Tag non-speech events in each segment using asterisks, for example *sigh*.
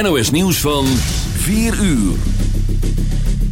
NOS Nieuws van 4 uur.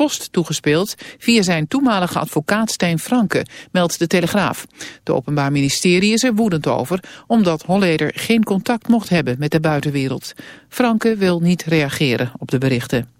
post toegespeeld via zijn toenmalige advocaat Stijn Franke, meldt de Telegraaf. De Openbaar Ministerie is er woedend over, omdat Holleder geen contact mocht hebben met de buitenwereld. Franke wil niet reageren op de berichten.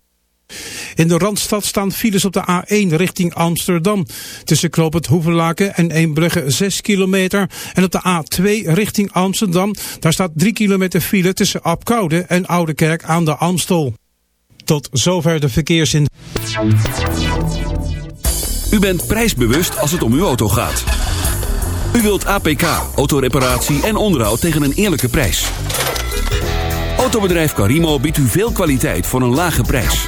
In de Randstad staan files op de A1 richting Amsterdam. Tussen Knoop het en Eembrugge 6 kilometer. En op de A2 richting Amsterdam, daar staat 3 kilometer file tussen Apkoude en Oudekerk aan de Amstel. Tot zover de verkeersin. U bent prijsbewust als het om uw auto gaat. U wilt APK, autoreparatie en onderhoud tegen een eerlijke prijs. Autobedrijf Carimo biedt u veel kwaliteit voor een lage prijs.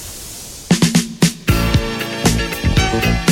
We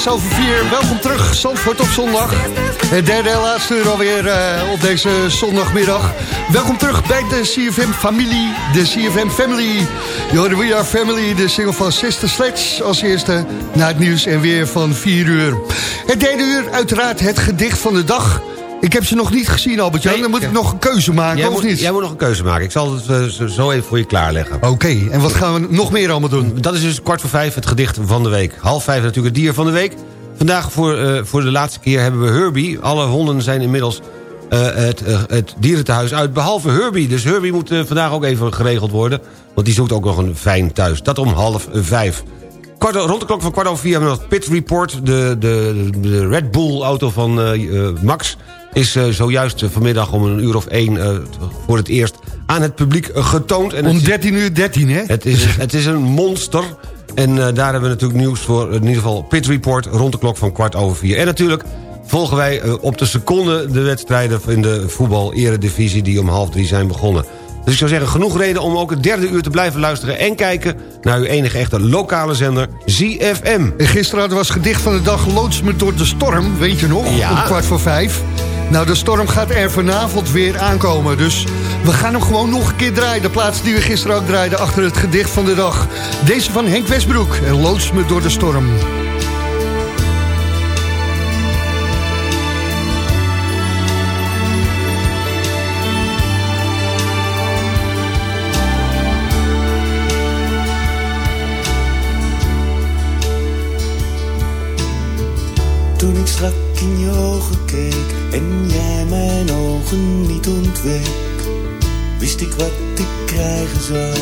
is over vier. Welkom terug, Zandvoort op zondag. Het derde en laatste uur alweer eh, op deze zondagmiddag. Welkom terug bij de CFM familie, de CFM family. Hoorde We Are Family, de single van Sister Sledge... als eerste na het nieuws en weer van 4 uur. Het derde uur, uiteraard het gedicht van de dag... Ik heb ze nog niet gezien, Albert-Jan. Nee, Dan moet ik nog een keuze maken, Jij of moet, niet? jij moet nog een keuze maken. Ik zal het eh, zo- even voor je klaarleggen. Oké, en wat gaan we nog meer allemaal doen? Dat is dus kwart voor vijf het gedicht van de week. Half vijf natuurlijk het dier van de week. Vandaag voor, eh, voor de laatste keer hebben we Herbie. Alle honden zijn inmiddels eh, het, het dierentehuis uit, behalve Herbie. Dus Herbie moet vandaag ook even geregeld worden. Want die zoekt ook nog een fijn thuis. Dat om half vijf. Kwart, rond de klok van kwart over vier hebben we nog Pit Report. De, de, de Red Bull auto van Max is eh, zojuist eh, vanmiddag om een uur of één... eh, voor het eerst aan het publiek getoond. En het Om is- 13 uur 13, hè? het is, *laughs* het is een monster. En daar hebben we natuurlijk nieuws voor. In ieder geval Pit Report rond de klok van kwart over vier. En natuurlijk volgen wij op de seconde de wedstrijden... in de voetbal-eredivisie die om half drie zijn begonnen. Dus ik zou zeggen, genoeg reden om ook het derde uur te blijven luisteren... en kijken naar uw enige echte lokale zender, ZFM. En Gisteren we als gedicht van de dag Loods me door de storm, weet je nog? Ja. Om kwart voor vijf. Nou, de storm gaat er vanavond weer aankomen. Dus we gaan hem gewoon nog een keer draaien. De plaats die we gisteren ook draaiden achter het gedicht van de dag. Deze van Henk Westbroek. En Loods me door de storm. Toen ik strak in je ogen keek en jij mijn ogen niet ontweek, wist ik wat ik krijgen zou.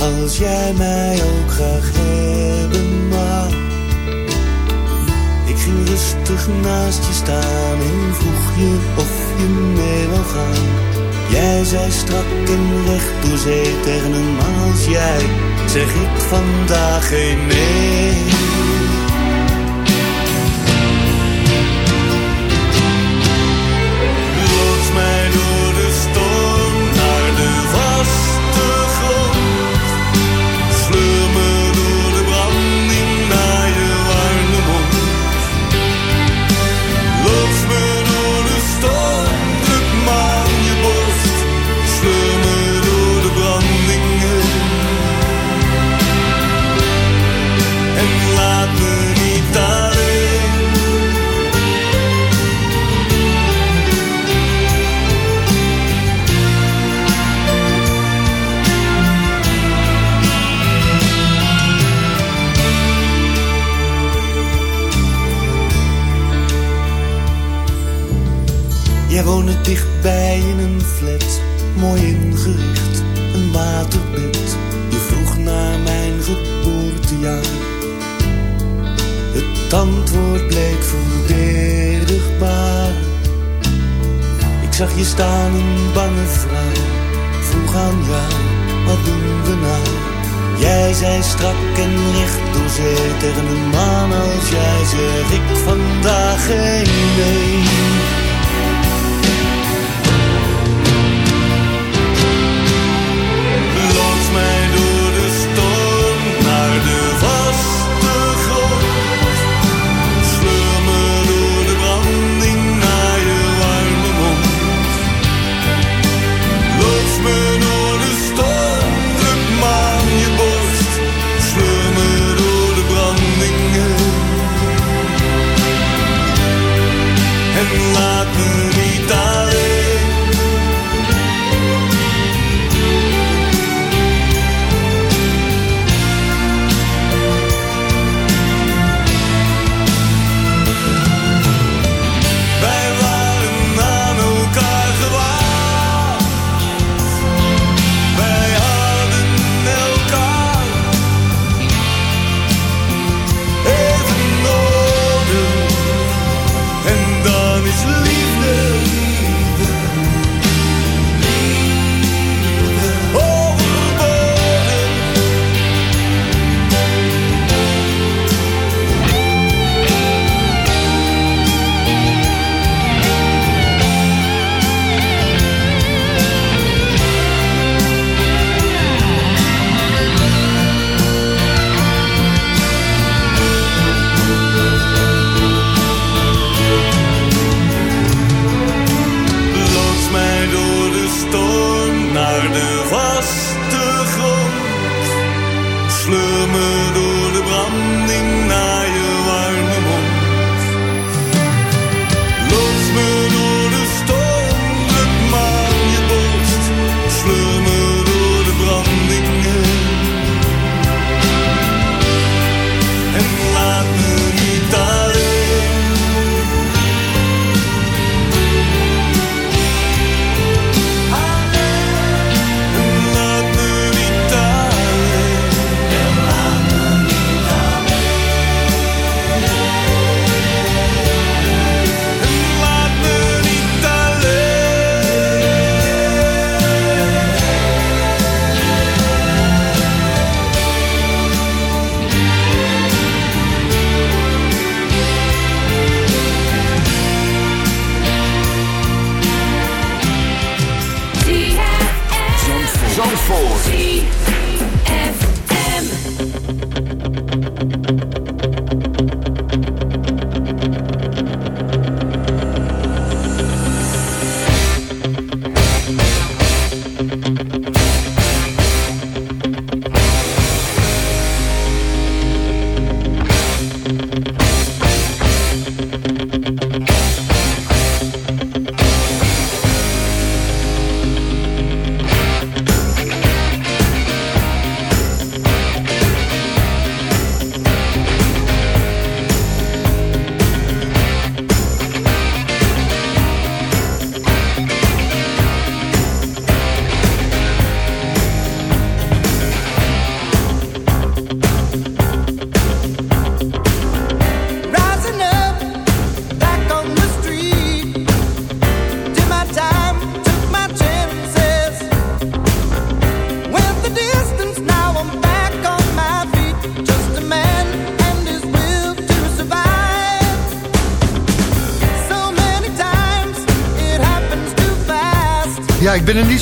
Als jij mij ook graag hebben wou. Ik ging rustig naast je staan en vroeg je of je mee wil gaan. Jij zei strak en recht door zee tegen een man als jij, zeg ik vandaag geen nee. Tegen een man als jij zeg ik vandaag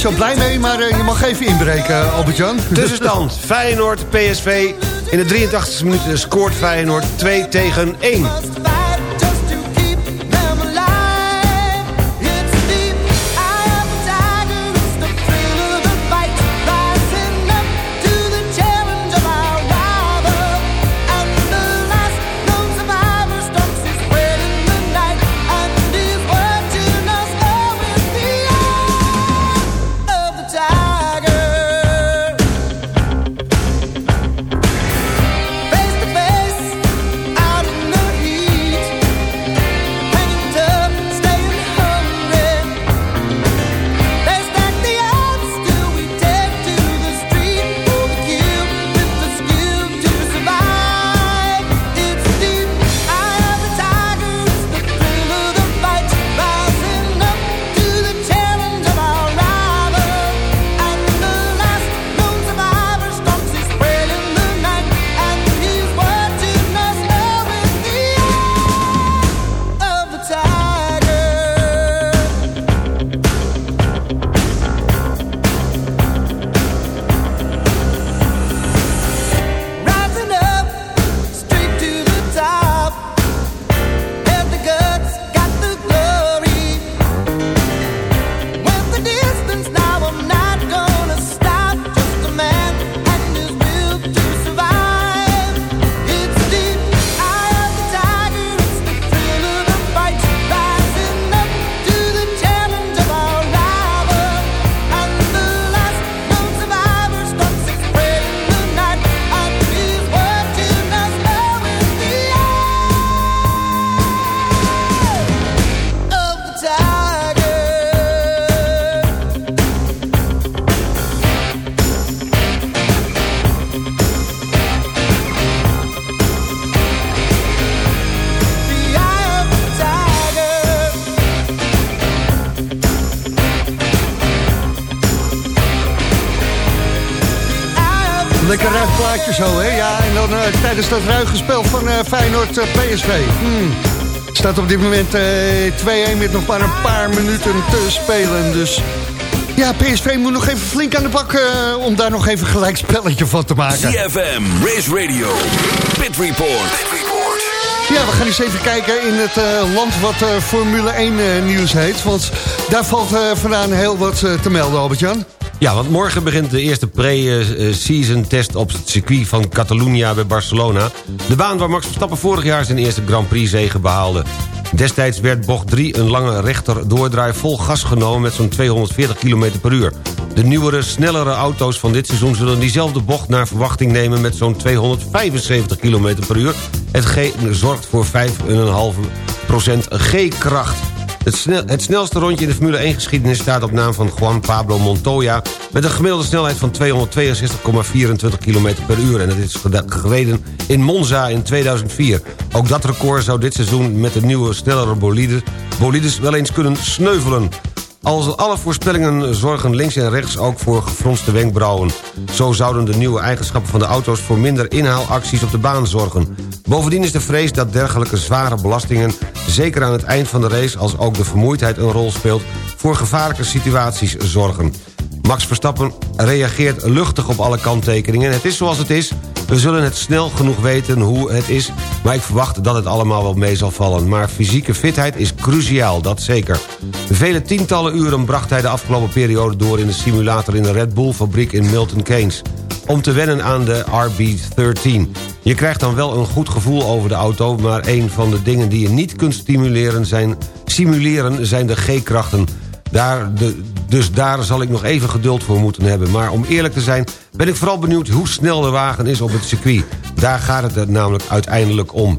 niet zo blij mee, maar eh, je mag even inbreken, Albert-Jan. Tussenstand *laughs* Feyenoord, PSV. In de 83e minuut scoort Feyenoord 2 tegen 1. Eh, tijdens dat ruige spel van eh, Feyenoord eh, PSV. Hmm. Staat op dit moment eh 2-1 met nog maar een paar minuten te spelen. Dus ja, PSV moet nog even flink aan de bak eh, om daar nog even gelijk spelletje van te maken. CFM, Race Radio, Pit Report. Ja, we gaan eens even kijken in het eh, land wat eh, Formule 1 eh, nieuws heet. Want daar valt eh, vandaan heel wat eh, te melden, Albert-Jan. Ja, want morgen begint de eerste pre-season test op het circuit van Catalunya bij Barcelona. De baan waar Max Verstappen vorig jaar zijn eerste Grand Prix zege behaalde. Destijds werd bocht 3 een lange rechter doordraai vol gas genomen met zo'n 240 km per uur. De nieuwere, snellere auto's van dit seizoen zullen diezelfde bocht naar verwachting nemen met zo'n 275 km per uur. Hetgeen zorgt voor 5,5% G-kracht. Het, het snelste rondje in de Formule 1 geschiedenis staat op naam van Juan Pablo Montoya... met een gemiddelde snelheid van 262,24 km per uur. En dat is gereden in Monza in 2004. Ook dat record zou dit seizoen met de nieuwe, snellere bolides, bolides wel eens kunnen sneuvelen. Als alle voorspellingen zorgen links en rechts ook voor gefronste wenkbrauwen. Zo zouden de nieuwe eigenschappen van de auto's voor minder inhaalacties op de baan zorgen. Bovendien is de vrees dat dergelijke zware belastingen... zeker aan het eind van de race als ook de vermoeidheid een rol speelt... voor gevaarlijke situaties zorgen. Max Verstappen reageert luchtig op alle kanttekeningen. Het is zoals het is. We zullen het snel genoeg weten hoe het is... maar ik verwacht dat het allemaal wel mee zal vallen. Maar fysieke fitheid is cruciaal, dat zeker. Vele tientallen uren bracht hij de afgelopen periode door... in de simulator in de Red Bull-fabriek in Milton Keynes om te wennen aan de RB13. Je krijgt dan wel een goed gevoel over de auto... maar een van de dingen die je niet kunt stimuleren zijn, simuleren zijn de G-krachten. Daar de, dus daar zal ik nog even geduld voor moeten hebben. Maar om eerlijk te zijn ben ik vooral benieuwd hoe snel de wagen is op het circuit. Daar gaat het namelijk uiteindelijk om.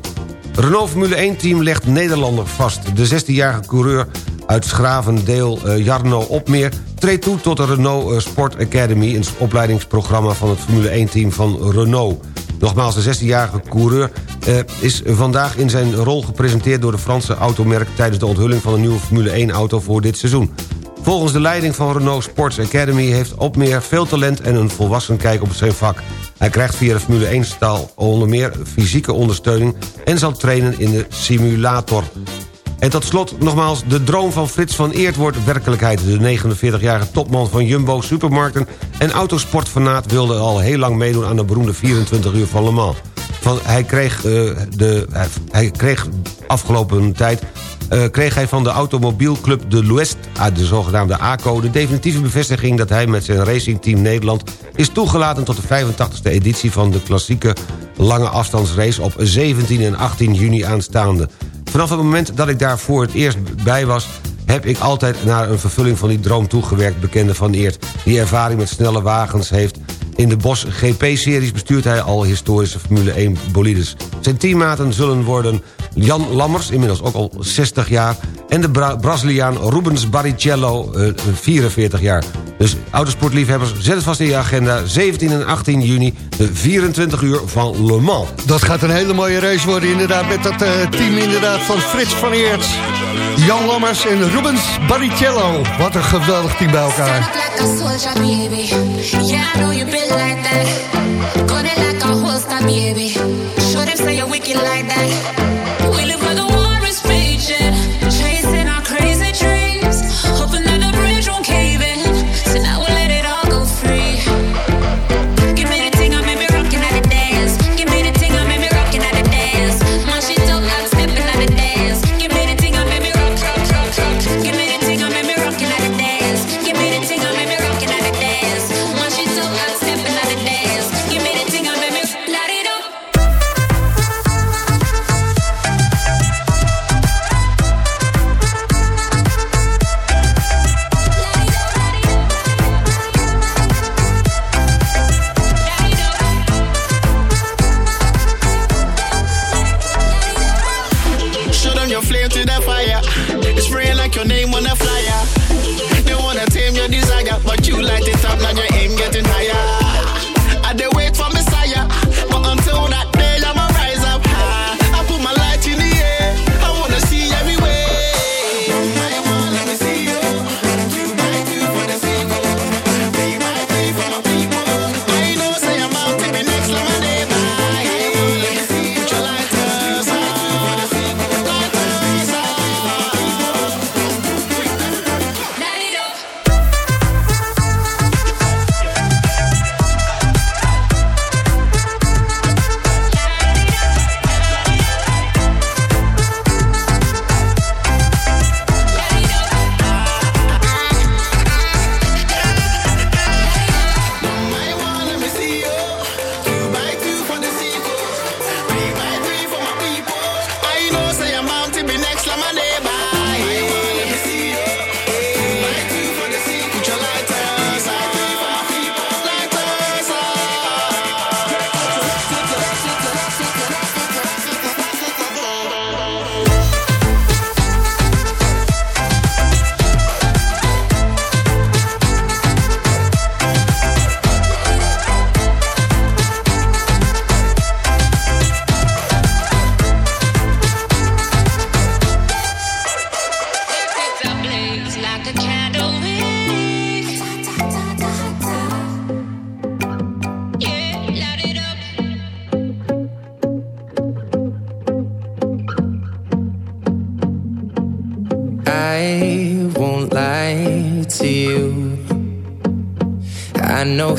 Renault Formule 1-team legt Nederlander vast. De 16-jarige coureur uit Schravendeel, eh, Jarno Opmeer... treedt toe tot de Renault eh, Sport Academy... een opleidingsprogramma van het Formule 1-team van Renault. Nogmaals, de 16-jarige coureur eh, is vandaag in zijn rol gepresenteerd... door de Franse automerk tijdens de onthulling van een nieuwe Formule 1-auto voor dit seizoen. Volgens de leiding van Renault Sports Academy heeft Opmeer veel talent en een volwassen kijk op zijn vak. Hij krijgt via de Formule 1-stal onder meer fysieke ondersteuning... en zal trainen in de simulator. En tot slot nogmaals, de droom van Frits van Eert wordt werkelijkheid. De 49-jarige topman van Jumbo, supermarkten en autosportfanaat... wilde al heel lang meedoen aan de beroemde 24 uur van Le Mans. Van, hij, kreeg, eh, de, hij, kreeg afgelopen tijd kreeg hij van de automobielclub de l'Ouest... uit de zogenaamde ACO de definitieve bevestiging... dat hij met zijn racingteam Nederland is toegelaten... tot de 85e editie van de klassieke lange afstandsrace... op 17 en 18 juni aanstaande. Vanaf het moment dat ik daar voor het eerst bij was heb ik altijd naar een vervulling van die droom toegewerkt... bekende Van Eert, die ervaring met snelle wagens heeft... In de Bosch GP-series bestuurt hij al historische Formule 1 bolides. Zijn teammaten zullen worden Jan Lammers, inmiddels ook al 60 jaar... en de Bra Braziliaan Rubens Barrichello, eh, 44 jaar. Dus autosportliefhebbers, zet het vast in je agenda. 17 en 18 juni, de 24 uur van Le Mans. Dat gaat een hele mooie race worden inderdaad... met dat eh, team inderdaad van Frits van Eert, Jan Lammers en Rubens Barrichello. Wat een geweldig team bij elkaar. like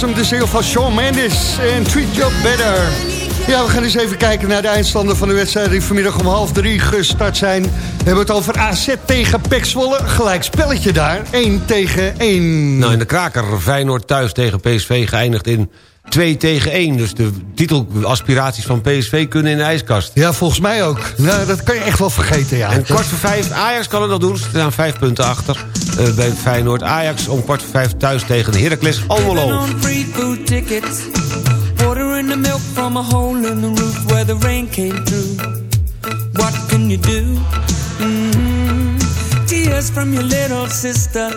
Was de single van Shawn Mendes en Treat You Better. Ja, we gaan eens even kijken naar de eindstanden van de wedstrijd... die vanmiddag om half drie gestart zijn. We hebben het over AZ tegen Pek Zwolle. Gelijk spelletje daar, 1 tegen 1. Nou, in de kraker Feyenoord thuis tegen PSV geëindigd in 2 tegen 1. Dus de titelaspiraties van PSV kunnen in de ijskast. Ja, volgens mij ook. Nou, dat kan je echt wel vergeten, ja. En kwart voor vijf, Ajax kan het nog doen. Ze staan vijf punten achter eh, bij Feyenoord. Ajax om kwart voor vijf thuis tegen Heracles Almelo. on free food tickets. Water in the milk from a hole in the roof where the rain came through. What can you do? Mhm. Tears from your little sister.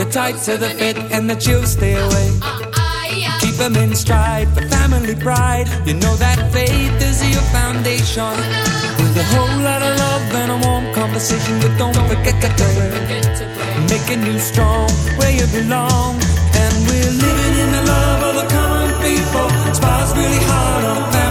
The the knit, the fit, and the chills stay away. Keep them in stride for family pride. You know that faith is your foundation. With a whole lot of love and a warm conversation, but don't forget to pray. Making you strong where you belong. And we're living in the love of the common people. Smiles really hard on family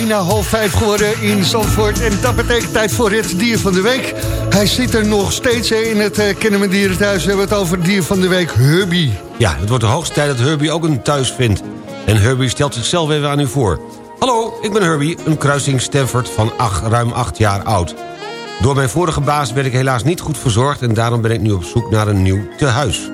Bijna half vijf geworden in Zandvoort. En dat betekent tijd voor het dier van de week. Hij zit er nog steeds in het uh, Kennemer Dierenthuis. We hebben het over dier van de week, Herbie. Ja, het wordt de hoogste tijd dat Herbie ook een thuis vindt. En Herbie stelt zichzelf even aan u voor. Hallo, ik ben Herbie, een kruising Stanford van acht, ruim acht jaar oud. Door mijn vorige baas werd ik helaas niet goed verzorgd... en daarom ben ik nu op zoek naar een nieuw tehuis.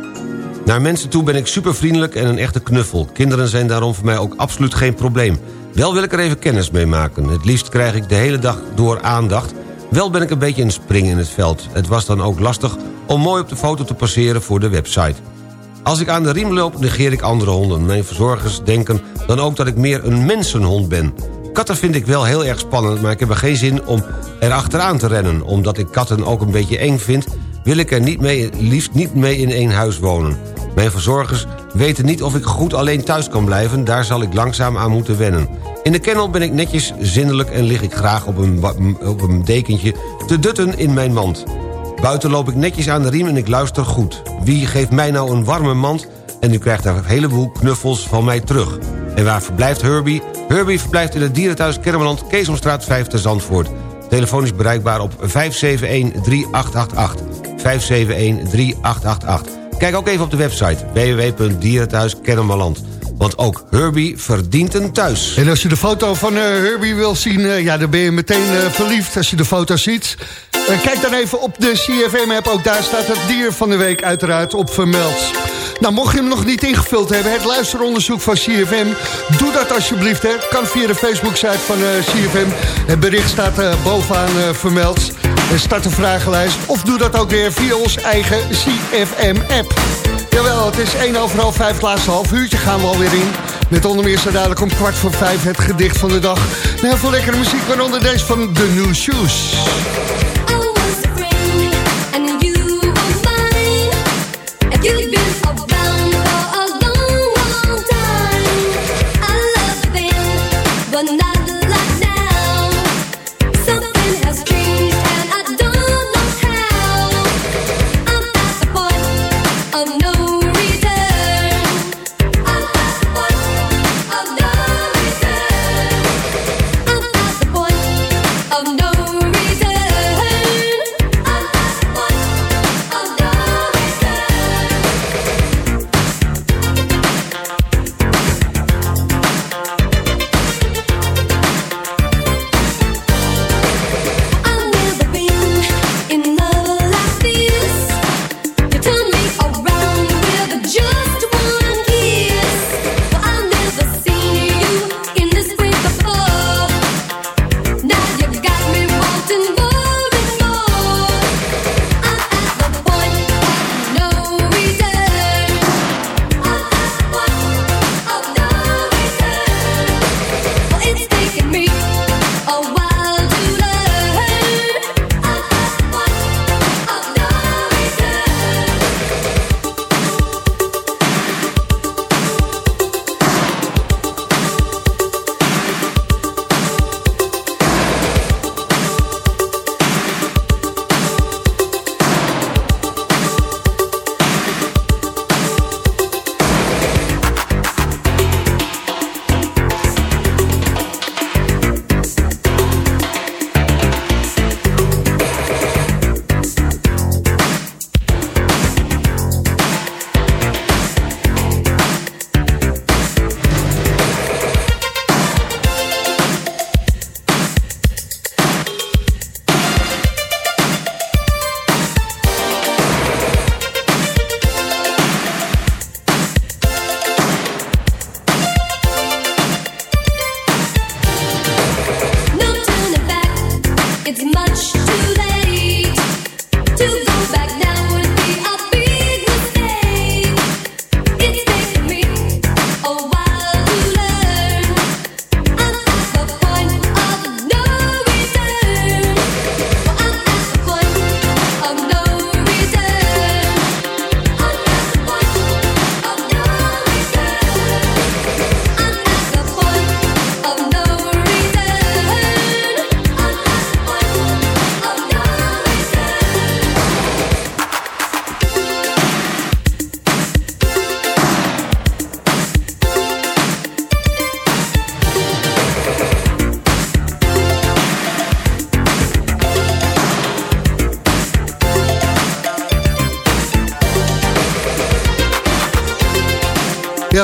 Naar mensen toe ben ik super vriendelijk en een echte knuffel. Kinderen zijn daarom voor mij ook absoluut geen probleem. Wel wil ik er even kennis mee maken. Het liefst krijg ik de hele dag door aandacht... Wel ben ik een beetje een spring in het veld. Het was dan ook lastig om mooi op de foto te passeren voor de website. Als ik aan de riem loop, negeer ik andere honden. Mijn verzorgers denken dan ook dat ik meer een mensenhond ben. Katten vind ik wel heel erg spannend, maar ik heb er geen zin om er achteraan te rennen. Omdat ik katten ook een beetje eng vind, wil ik er niet mee, liefst niet mee in één huis wonen. Mijn verzorgers weten niet of ik goed alleen thuis kan blijven... daar zal ik langzaam aan moeten wennen. In de kennel ben ik netjes zindelijk en lig ik graag op een, op een dekentje... te dutten in mijn mand. Buiten loop ik netjes aan de riem en ik luister goed. Wie geeft mij nou een warme mand... en u krijgt daar een heleboel knuffels van mij terug. En waar verblijft Herbie? Herbie verblijft in het dierenthuis Kermeland... Keesomstraat 5 te Zandvoort. Telefoon is bereikbaar op 571-3888. 571-3888. Kijk ook even op de website www.dierenthuiskennemerland. Want ook Herbie verdient een thuis. En als je de foto van eh, Herbie wil zien, eh, ja, dan ben je meteen eh, verliefd als je de foto ziet. Kijk dan even op de CFM-app, ook daar staat het dier van de week uiteraard op vermeld. Nou, mocht je hem nog niet ingevuld hebben, het luisteronderzoek van CFM... doe dat alsjeblieft, hè. kan via de Facebook-site van CFM. Het bericht staat bovenaan vermeld. Start een vragenlijst, of doe dat ook weer via ons eigen CFM-app. Jawel, het is 1 over half 5, het laatste half uurtje gaan we alweer in. Met onder meer zo dadelijk om kwart voor vijf het gedicht van de dag. Heel veel lekkere muziek, waaronder deze van The New Shoes.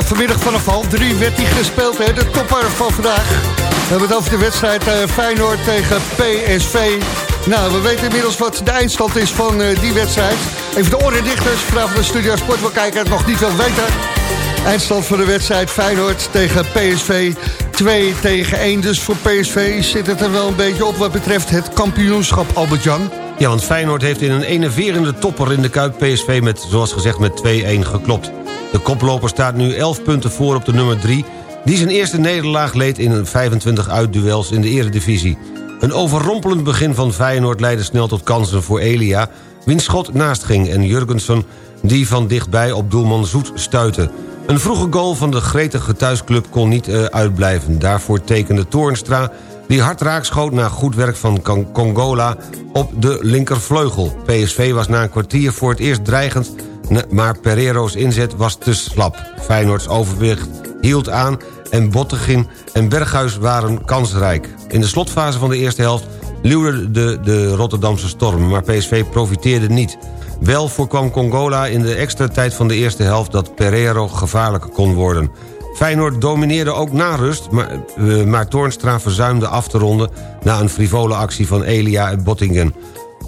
Vanmiddag vanaf half drie werd die gespeeld, hè, de topper van vandaag. We hebben het over de wedstrijd eh, Feyenoord tegen PSV. Nou, we weten inmiddels wat de eindstand is van eh, die wedstrijd. Even de oren dichters, vanaf de Studio Sport wil kijken, het nog niet wil weten. Eindstand van de wedstrijd Feyenoord tegen PSV. 2 tegen 1 dus voor PSV zit het er wel een beetje op wat betreft het kampioenschap, Albert-Jan. Ja, want Feyenoord heeft in een enerverende topper in de Kuip PSV met, zoals gezegd, met 2-1 geklopt. De koploper staat nu 11 punten voor op de nummer 3... die zijn eerste nederlaag leed in 25 uitduels in de eredivisie. Een overrompelend begin van Feyenoord leidde snel tot kansen voor Elia... wiens schot naast ging en Jurgensen die van dichtbij op doelman Zoet stuitte. Een vroege goal van de gretige thuisclub kon niet eh, uitblijven. Daarvoor tekende Toornstra die hard raak schoot na goed werk van Con- Congola op de linkervleugel. PSV was na een kwartier voor het eerst dreigend... maar Pereiro's inzet was te slap. Feyenoords overwicht hield aan en Bottegin en Berghuis waren kansrijk. In de slotfase van de eerste helft luwde de, de Rotterdamse storm... maar PSV profiteerde niet. Wel voorkwam Congola in de extra tijd van de eerste helft... dat Pereiro gevaarlijk kon worden. Feyenoord domineerde ook na rust... maar, eh, maar Toornstra verzuimde af te ronden... na een frivole actie van Elia en Bottingen.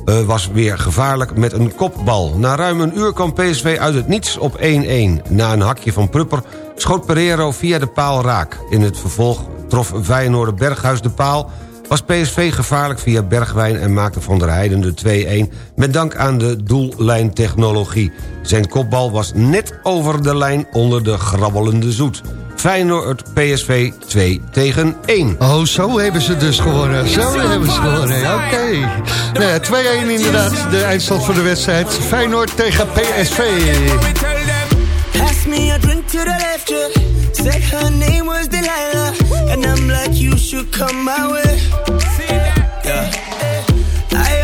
Eh, was weer gevaarlijk met een kopbal. Na ruim een uur kwam PSV uit het niets op 1-1. Na een hakje van Prupper schoot Pereiro via de paal raak. In het vervolg trof Feyenoord Berghuis de paal... was PSV gevaarlijk via Bergwijn en maakte Van der Heijden de 2-1... met dank aan de doellijntechnologie. Zijn kopbal was net over de lijn onder de grabbelende zoet. Feyenoord PSV 2 tegen 1. Oh, zo hebben ze dus gewonnen. Zo hebben ze gewonnen. Oké. Nou ja, 2-1 inderdaad, de eindstand van de wedstrijd. Feyenoord tegen PSV. Pass me a drink to the left, yeah. Said her name was Delilah. And I'm like, you should come my way. Yeah. I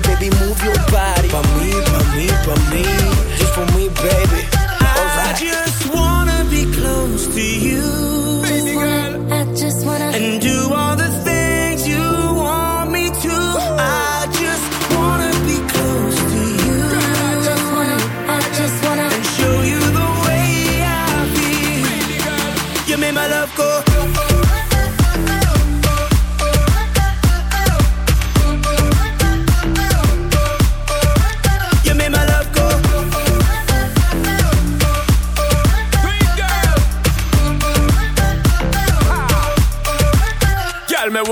baby move your body. Pa' mí, pa' mí, pa' mí.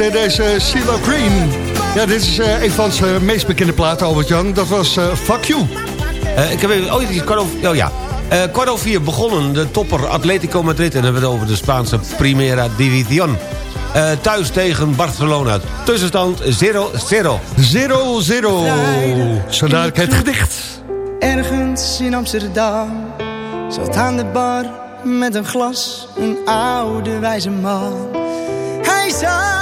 artiest, hè, deze CeeLo Green. Ja, dit is eh, een van zijn eh, meest bekende platen, Albert-Jan. Dat was eh, Fuck You. Eh, ik heb even, oh, het is kwart over, oh ja. Eh, kwart over vier begonnen de topper Atletico Madrid... en dan hebben we het over de Spaanse Primera División. Eh, thuis tegen Barcelona. Tussenstand 0-0. 0-0. Zo dadelijk het gedicht. Ergens in Amsterdam zat aan de bar met een glas een oude wijze man. Hij zei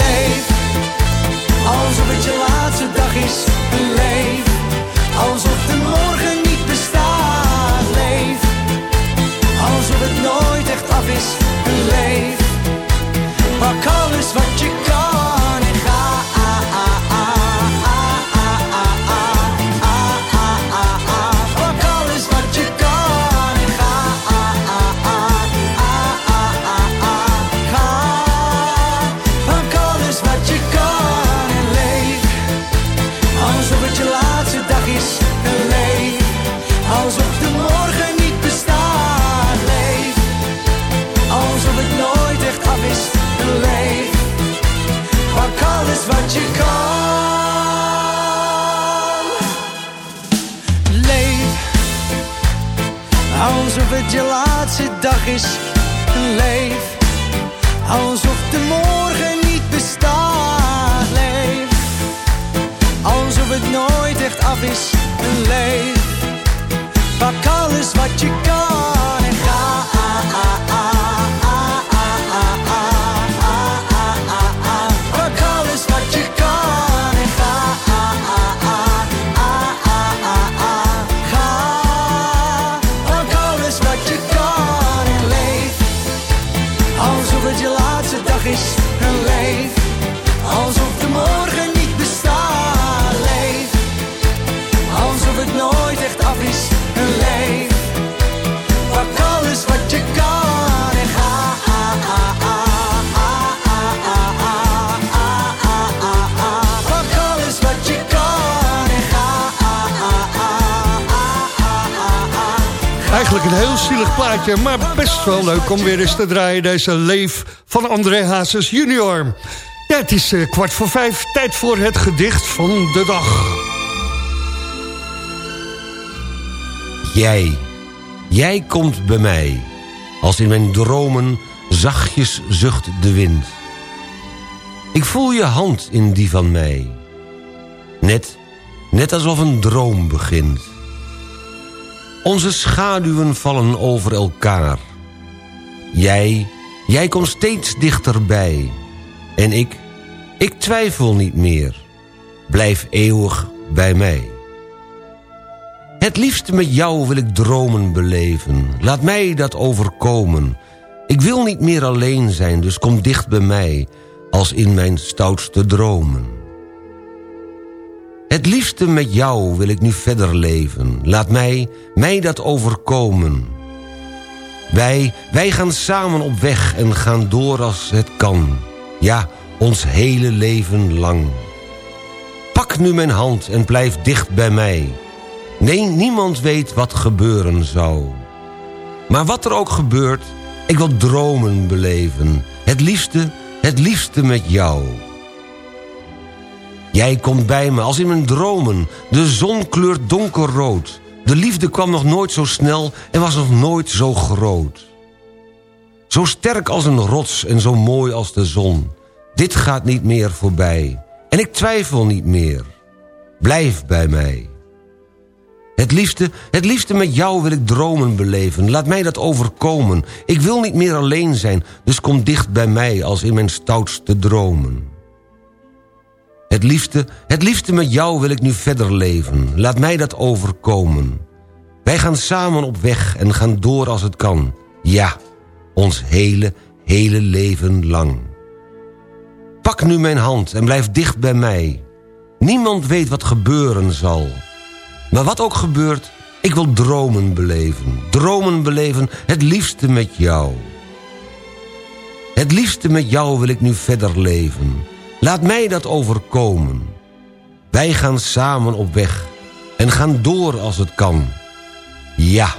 dag is, leef Alsof de morgen niet bestaat, leef. Alsof het nooit echt af is, leef Pak alles wat maar best wel leuk om weer eens te draaien. Deze leef van André Hazes junior. Ja, het is eh, kwart voor vijf, tijd voor het gedicht van de dag. Jij, jij komt bij mij, als in mijn dromen zachtjes zucht de wind. Ik voel je hand in die van mij, net, net alsof een droom begint. Onze schaduwen vallen over elkaar. Jij, jij komt steeds dichterbij. En ik, ik twijfel niet meer. Blijf eeuwig bij mij. Het liefst met jou wil ik dromen beleven. Laat mij dat overkomen. Ik wil niet meer alleen zijn, dus kom dicht bij mij... als in mijn stoutste dromen. Het liefste met jou wil ik nu verder leven. Laat mij, mij dat overkomen. Wij, wij gaan samen op weg en gaan door als het kan. Ja, ons hele leven lang. Pak nu mijn hand en blijf dicht bij mij. Nee, niemand weet wat gebeuren zou. Maar wat er ook gebeurt, ik wil dromen beleven. Het liefste, het liefste met jou. Jij komt bij me als in mijn dromen. De zon kleurt donkerrood. De liefde kwam nog nooit zo snel en was nog nooit zo groot. Zo sterk als een rots en zo mooi als de zon. Dit gaat niet meer voorbij. En ik twijfel niet meer. Blijf bij mij. Het liefste, het liefste met jou wil ik dromen beleven. Laat mij dat overkomen. Ik wil niet meer alleen zijn, dus kom dicht bij mij als in mijn stoutste dromen. Het liefste, het liefste met jou wil ik nu verder leven. Laat mij dat overkomen. Wij gaan samen op weg en gaan door als het kan. Ja, ons hele, hele leven lang. Pak nu mijn hand en blijf dicht bij mij. Niemand weet wat gebeuren zal. Maar wat ook gebeurt, ik wil dromen beleven. Dromen beleven, het liefste met jou. Het liefste met jou wil ik nu verder leven. Laat mij dat overkomen. Wij gaan samen op weg en gaan door als het kan. Ja,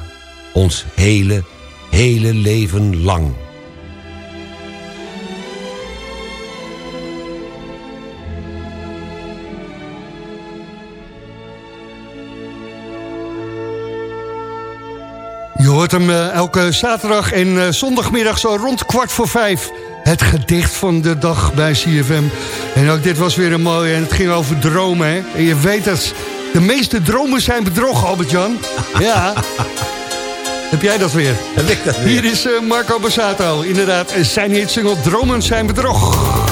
ons hele, hele leven lang. Je hoort hem eh, elke zaterdag en eh, zondagmiddag zo rond kwart voor vijf. Het gedicht van de dag bij CFM. En ook dit was weer een mooie en het ging over dromen. Hè? En je weet dat de meeste dromen zijn bedrog, Albert-Jan. *laughs* Ja. Heb jij dat weer? Heb ik dat weer? Hier is eh, Marco Bassato. Inderdaad, zijn hit single Dromen zijn bedrog.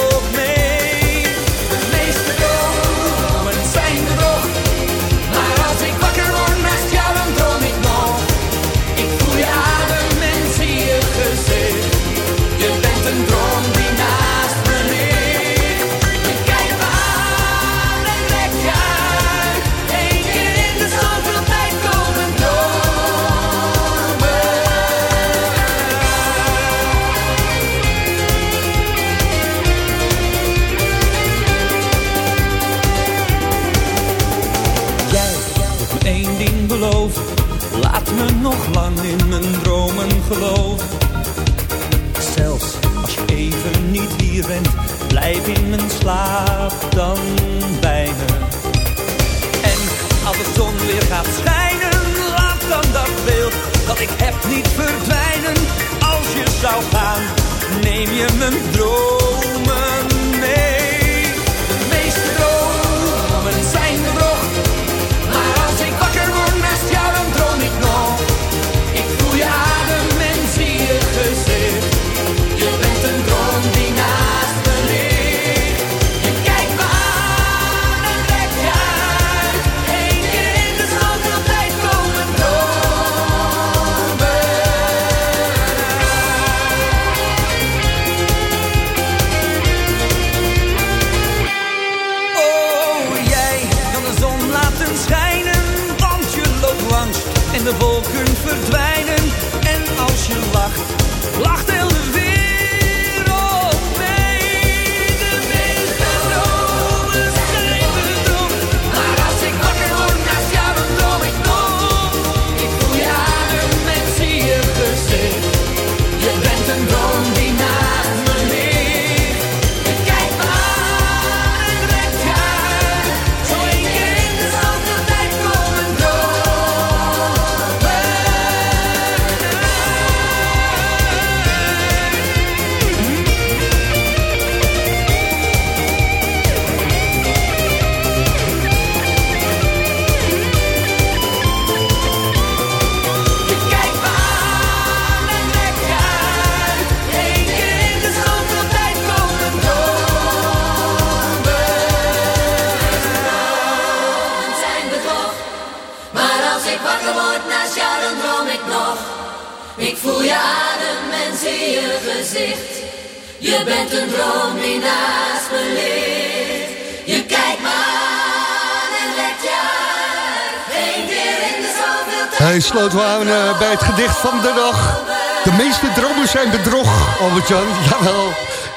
van de dag. De meeste dromen zijn bedrog, Albert-Jan. *laughs* Jawel.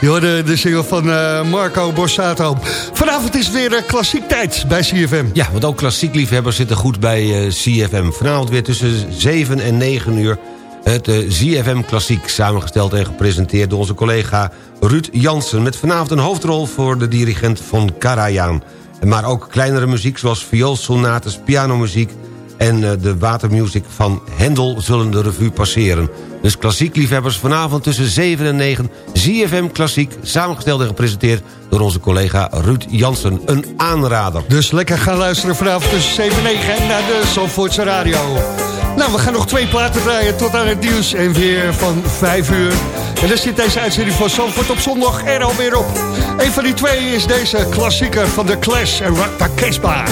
Je hoorde de single van eh, Marco Borsato. Vanavond is weer eh, klassiek tijd bij CFM. Ja, want ook klassiek liefhebbers zitten goed bij eh, CFM. Vanavond weer tussen 7 en 9 uur het ZFM Klassiek. Samengesteld en gepresenteerd door onze collega Ruud Jansen. Met vanavond een hoofdrol voor de dirigent van Karajan. Maar ook kleinere muziek zoals vioolsonates, pianomuziek... en eh, de watermuziek van Hendel zullen de revue passeren. Dus klassiek liefhebbers vanavond tussen 7 en 9... ZFM Klassiek, samengesteld en gepresenteerd... door onze collega Ruud Jansen. Een aanrader. Dus lekker gaan luisteren vanavond tussen 7 en 9 naar de Zandvoortse Radio. Nou, we gaan nog twee platen draaien tot aan het nieuws en weer van 5 uur. En dan zit deze uitzending van Zandvoort op zondag er alweer op. Een van die twee is deze klassieker van The Clash en Rock Casbah.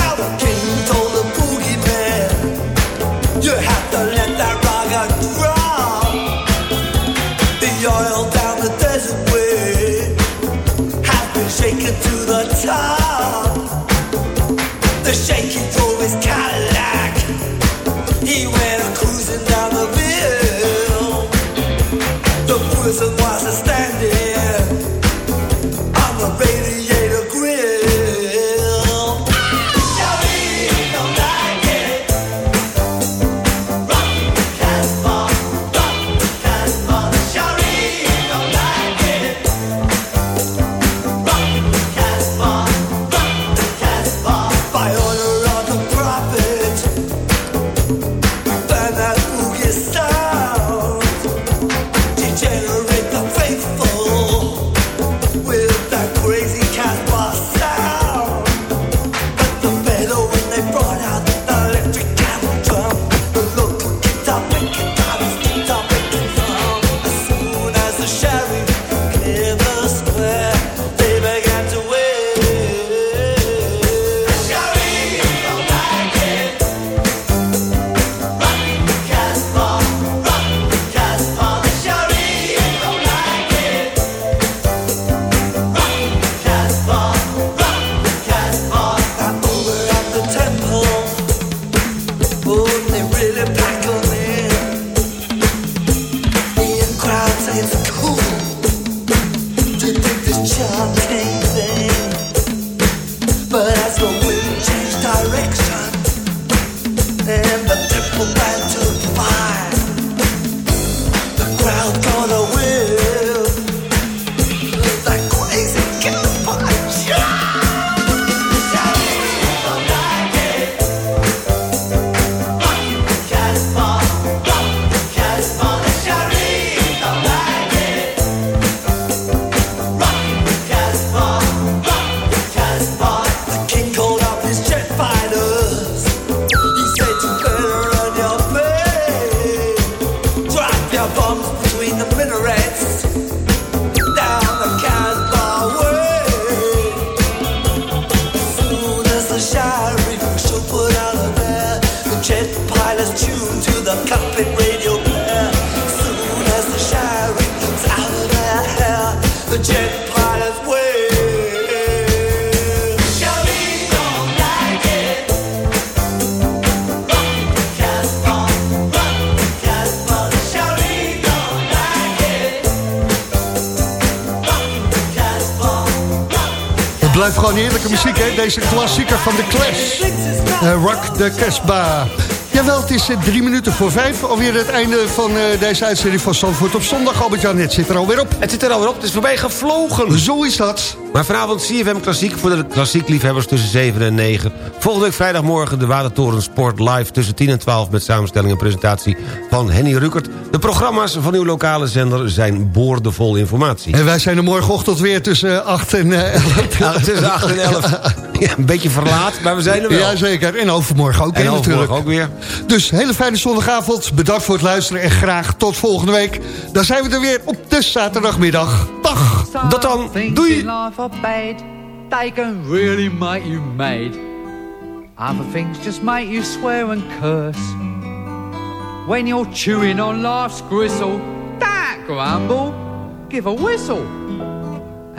Deze klassieker van de Clash. Eh, Rock the Casbah. Jawel, het is eh, drie minuten voor vijf. Alweer het einde van eh, deze uitzending van Zandvoort op zondag. Albert-Jan, het zit er alweer op. Het zit er alweer op, het is voorbij gevlogen. Zo is dat. Maar vanavond CFM Klassiek voor de klassiekliefhebbers tussen 7 en 9. Volgende week vrijdagmorgen de Watertoren Sport live tussen 10 en 12... met samenstelling en presentatie van Henny Rukert. De programma's van uw lokale zender zijn boordevol informatie. En wij zijn er morgenochtend weer tussen 8 en eh, 11. Ja, tussen 8 en 11. *laughs* Ja, een beetje verlaat, maar we zijn er wel. Jazeker, en overmorgen ook En weer overmorgen natuurlijk. ook weer. Dus hele fijne zondagavond. Bedankt voor het luisteren en graag tot volgende week. Dan zijn we er weer op de zaterdagmiddag. Dag. Tot dan. Doei. They can really make you mad. Other things just make you swear and curse. When you're chewing on life's gristle, don't grumble, give a whistle.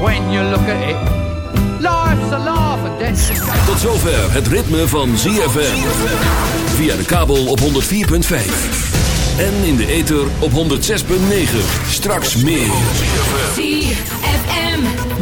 when you look at it. Life's a laugh and death's a Tot zover het ritme van ZFM. Via de kabel op 104.5. En in de ether op 106.9. Straks meer. ZFM.